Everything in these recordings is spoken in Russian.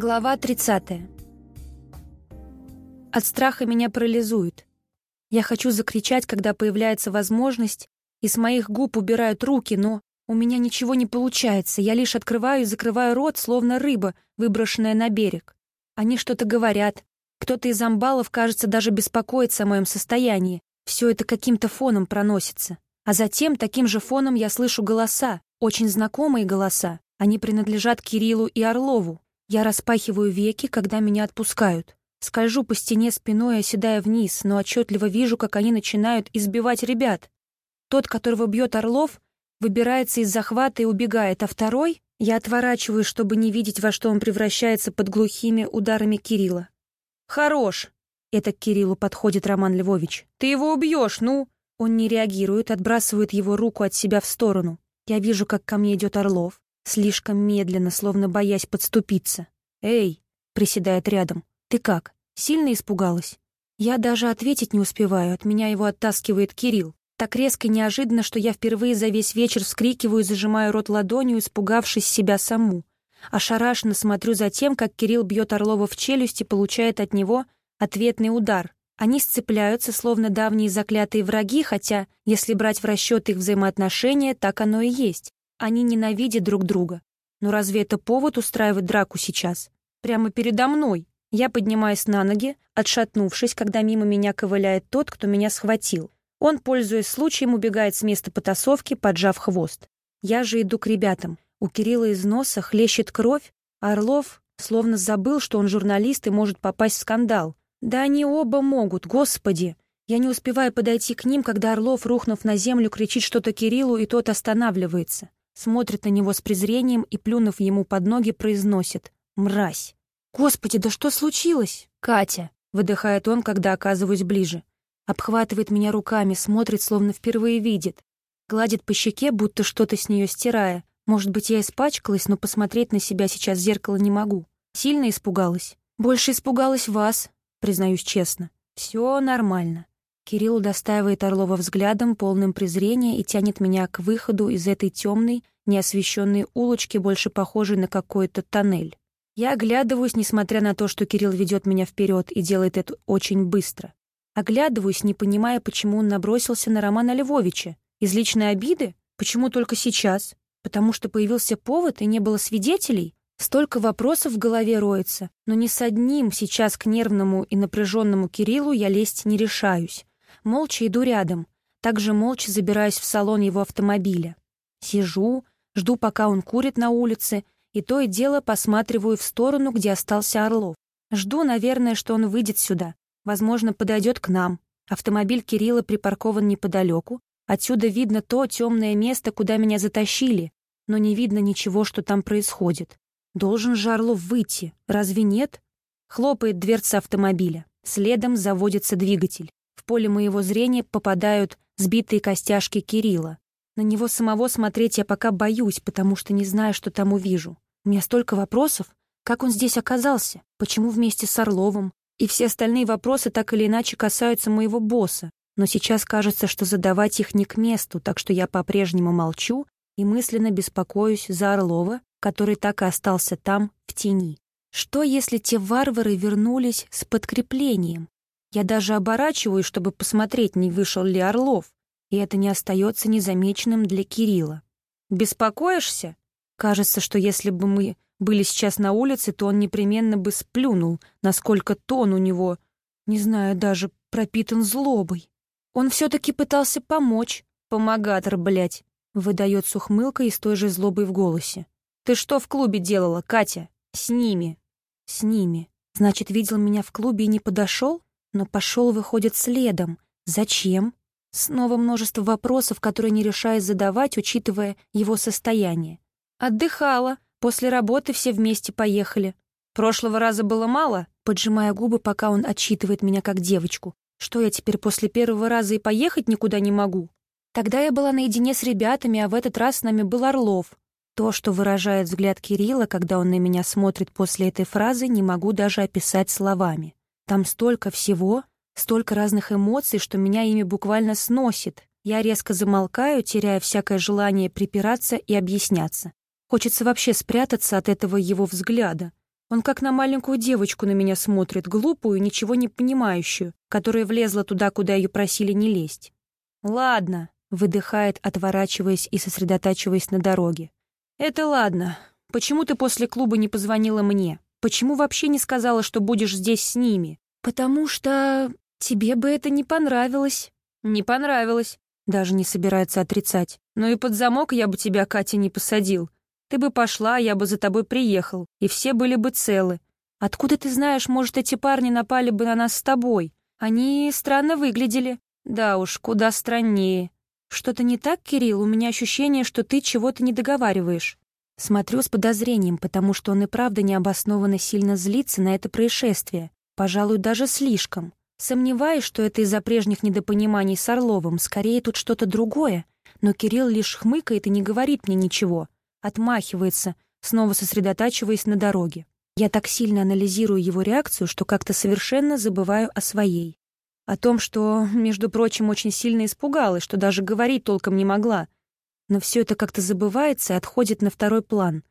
Глава 30. От страха меня парализует. Я хочу закричать, когда появляется возможность, и с моих губ убирают руки, но у меня ничего не получается. Я лишь открываю и закрываю рот, словно рыба, выброшенная на берег. Они что-то говорят. Кто-то из амбалов, кажется, даже беспокоится о моем состоянии. Все это каким-то фоном проносится. А затем таким же фоном я слышу голоса, очень знакомые голоса. Они принадлежат Кириллу и Орлову. Я распахиваю веки, когда меня отпускают. Скольжу по стене спиной, оседая вниз, но отчетливо вижу, как они начинают избивать ребят. Тот, которого бьет Орлов, выбирается из захвата и убегает, а второй... Я отворачиваюсь, чтобы не видеть, во что он превращается под глухими ударами Кирилла. «Хорош!» — это к Кириллу подходит Роман Львович. «Ты его убьешь, ну!» Он не реагирует, отбрасывает его руку от себя в сторону. Я вижу, как ко мне идет Орлов. Слишком медленно, словно боясь подступиться. «Эй!» — приседает рядом. «Ты как? Сильно испугалась?» Я даже ответить не успеваю, от меня его оттаскивает Кирилл. Так резко и неожиданно, что я впервые за весь вечер вскрикиваю и зажимаю рот ладонью, испугавшись себя саму. Ошарашенно смотрю за тем, как Кирилл бьет Орлова в челюсть и получает от него ответный удар. Они сцепляются, словно давние заклятые враги, хотя, если брать в расчет их взаимоотношения, так оно и есть. Они ненавидят друг друга. Но разве это повод устраивать драку сейчас? Прямо передо мной. Я поднимаюсь на ноги, отшатнувшись, когда мимо меня ковыляет тот, кто меня схватил. Он, пользуясь случаем, убегает с места потасовки, поджав хвост. Я же иду к ребятам. У Кирилла из носа хлещет кровь, а Орлов словно забыл, что он журналист и может попасть в скандал. Да они оба могут, господи! Я не успеваю подойти к ним, когда Орлов, рухнув на землю, кричит что-то Кириллу, и тот останавливается смотрит на него с презрением и, плюнув ему под ноги, произносит «Мразь!» «Господи, да что случилось?» «Катя!» — выдыхает он, когда оказываюсь ближе. Обхватывает меня руками, смотрит, словно впервые видит. Гладит по щеке, будто что-то с нее стирая. Может быть, я испачкалась, но посмотреть на себя сейчас в зеркало не могу. Сильно испугалась. Больше испугалась вас, признаюсь честно. Все нормально. Кирилл удостаивает Орлова взглядом, полным презрения, и тянет меня к выходу из этой темной, неосвещенной улочки, больше похожей на какой-то тоннель. Я оглядываюсь, несмотря на то, что Кирилл ведет меня вперед и делает это очень быстро. Оглядываюсь, не понимая, почему он набросился на Романа Львовича. Из личной обиды? Почему только сейчас? Потому что появился повод и не было свидетелей? Столько вопросов в голове роется, но ни с одним сейчас к нервному и напряженному Кириллу я лезть не решаюсь. Молча иду рядом, также молча забираюсь в салон его автомобиля. Сижу, жду, пока он курит на улице, и то и дело посматриваю в сторону, где остался Орлов. Жду, наверное, что он выйдет сюда, возможно, подойдет к нам. Автомобиль Кирилла припаркован неподалеку. Отсюда видно то темное место, куда меня затащили, но не видно ничего, что там происходит. Должен же Орлов выйти, разве нет? Хлопает дверца автомобиля. Следом заводится двигатель. Поле моего зрения попадают сбитые костяшки Кирилла. На него самого смотреть я пока боюсь, потому что не знаю, что там увижу. У меня столько вопросов. Как он здесь оказался? Почему вместе с Орловым? И все остальные вопросы так или иначе касаются моего босса. Но сейчас кажется, что задавать их не к месту, так что я по-прежнему молчу и мысленно беспокоюсь за Орлова, который так и остался там, в тени. Что, если те варвары вернулись с подкреплением? Я даже оборачиваюсь, чтобы посмотреть, не вышел ли Орлов, и это не остается незамеченным для Кирилла. «Беспокоишься?» Кажется, что если бы мы были сейчас на улице, то он непременно бы сплюнул, насколько тон у него, не знаю, даже пропитан злобой. Он все-таки пытался помочь. Помогатор, блядь, выдает с ухмылкой и с той же злобой в голосе. «Ты что в клубе делала, Катя? С ними?» «С ними. Значит, видел меня в клубе и не подошел? Но пошел, выходит, следом. Зачем? Снова множество вопросов, которые не решаюсь задавать, учитывая его состояние. Отдыхала. После работы все вместе поехали. Прошлого раза было мало, поджимая губы, пока он отчитывает меня как девочку. Что я теперь после первого раза и поехать никуда не могу? Тогда я была наедине с ребятами, а в этот раз с нами был Орлов. То, что выражает взгляд Кирилла, когда он на меня смотрит после этой фразы, не могу даже описать словами. Там столько всего, столько разных эмоций, что меня ими буквально сносит. Я резко замолкаю, теряя всякое желание припираться и объясняться. Хочется вообще спрятаться от этого его взгляда. Он как на маленькую девочку на меня смотрит, глупую, ничего не понимающую, которая влезла туда, куда ее просили не лезть. «Ладно», — выдыхает, отворачиваясь и сосредотачиваясь на дороге. «Это ладно. Почему ты после клуба не позвонила мне? Почему вообще не сказала, что будешь здесь с ними? Потому что тебе бы это не понравилось». «Не понравилось», — даже не собирается отрицать. «Ну и под замок я бы тебя, Катя, не посадил. Ты бы пошла, я бы за тобой приехал, и все были бы целы. Откуда ты знаешь, может, эти парни напали бы на нас с тобой? Они странно выглядели. Да уж, куда страннее. Что-то не так, Кирилл? У меня ощущение, что ты чего-то не договариваешь. Смотрю с подозрением, потому что он и правда необоснованно сильно злится на это происшествие. Пожалуй, даже слишком. Сомневаюсь, что это из-за прежних недопониманий с Орловым. Скорее, тут что-то другое. Но Кирилл лишь хмыкает и не говорит мне ничего. Отмахивается, снова сосредотачиваясь на дороге. Я так сильно анализирую его реакцию, что как-то совершенно забываю о своей. О том, что, между прочим, очень сильно испугалась, что даже говорить толком не могла. Но все это как-то забывается и отходит на второй план.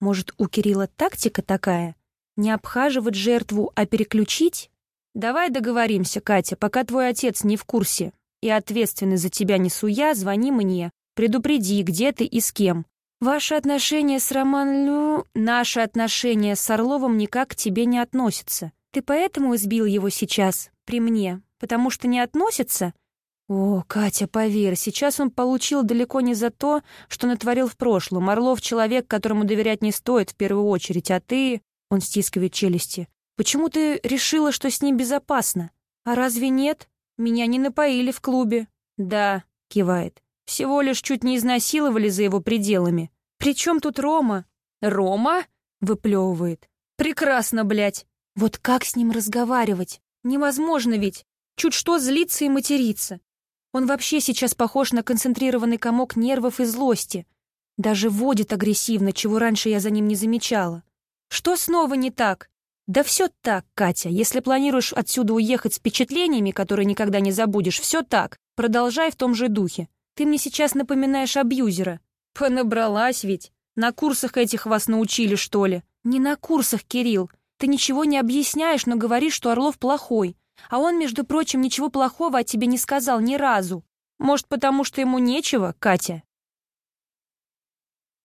Может, у Кирилла тактика такая? Не обхаживать жертву, а переключить? Давай договоримся, Катя, пока твой отец не в курсе и ответственный за тебя несу я, звони мне. Предупреди, где ты и с кем. Ваши отношения с Роман Наши отношения с Орловым никак к тебе не относятся. Ты поэтому избил его сейчас, при мне, потому что не относятся? О, Катя, поверь, сейчас он получил далеко не за то, что натворил в прошлом. Орлов — человек, которому доверять не стоит в первую очередь, а ты... Он стискивает челюсти. Почему ты решила, что с ним безопасно? А разве нет? Меня не напоили в клубе. Да, кивает. Всего лишь чуть не изнасиловали за его пределами. «При чем тут Рома?» «Рома?» — выплевывает. «Прекрасно, блядь! Вот как с ним разговаривать? Невозможно ведь! Чуть что злиться и материться. Он вообще сейчас похож на концентрированный комок нервов и злости. Даже водит агрессивно, чего раньше я за ним не замечала. Что снова не так? Да все так, Катя. Если планируешь отсюда уехать с впечатлениями, которые никогда не забудешь, все так. Продолжай в том же духе. Ты мне сейчас напоминаешь абьюзера. Понабралась ведь. На курсах этих вас научили, что ли? Не на курсах, Кирилл. Ты ничего не объясняешь, но говоришь, что Орлов плохой. А он, между прочим, ничего плохого о тебе не сказал ни разу. Может, потому что ему нечего, Катя?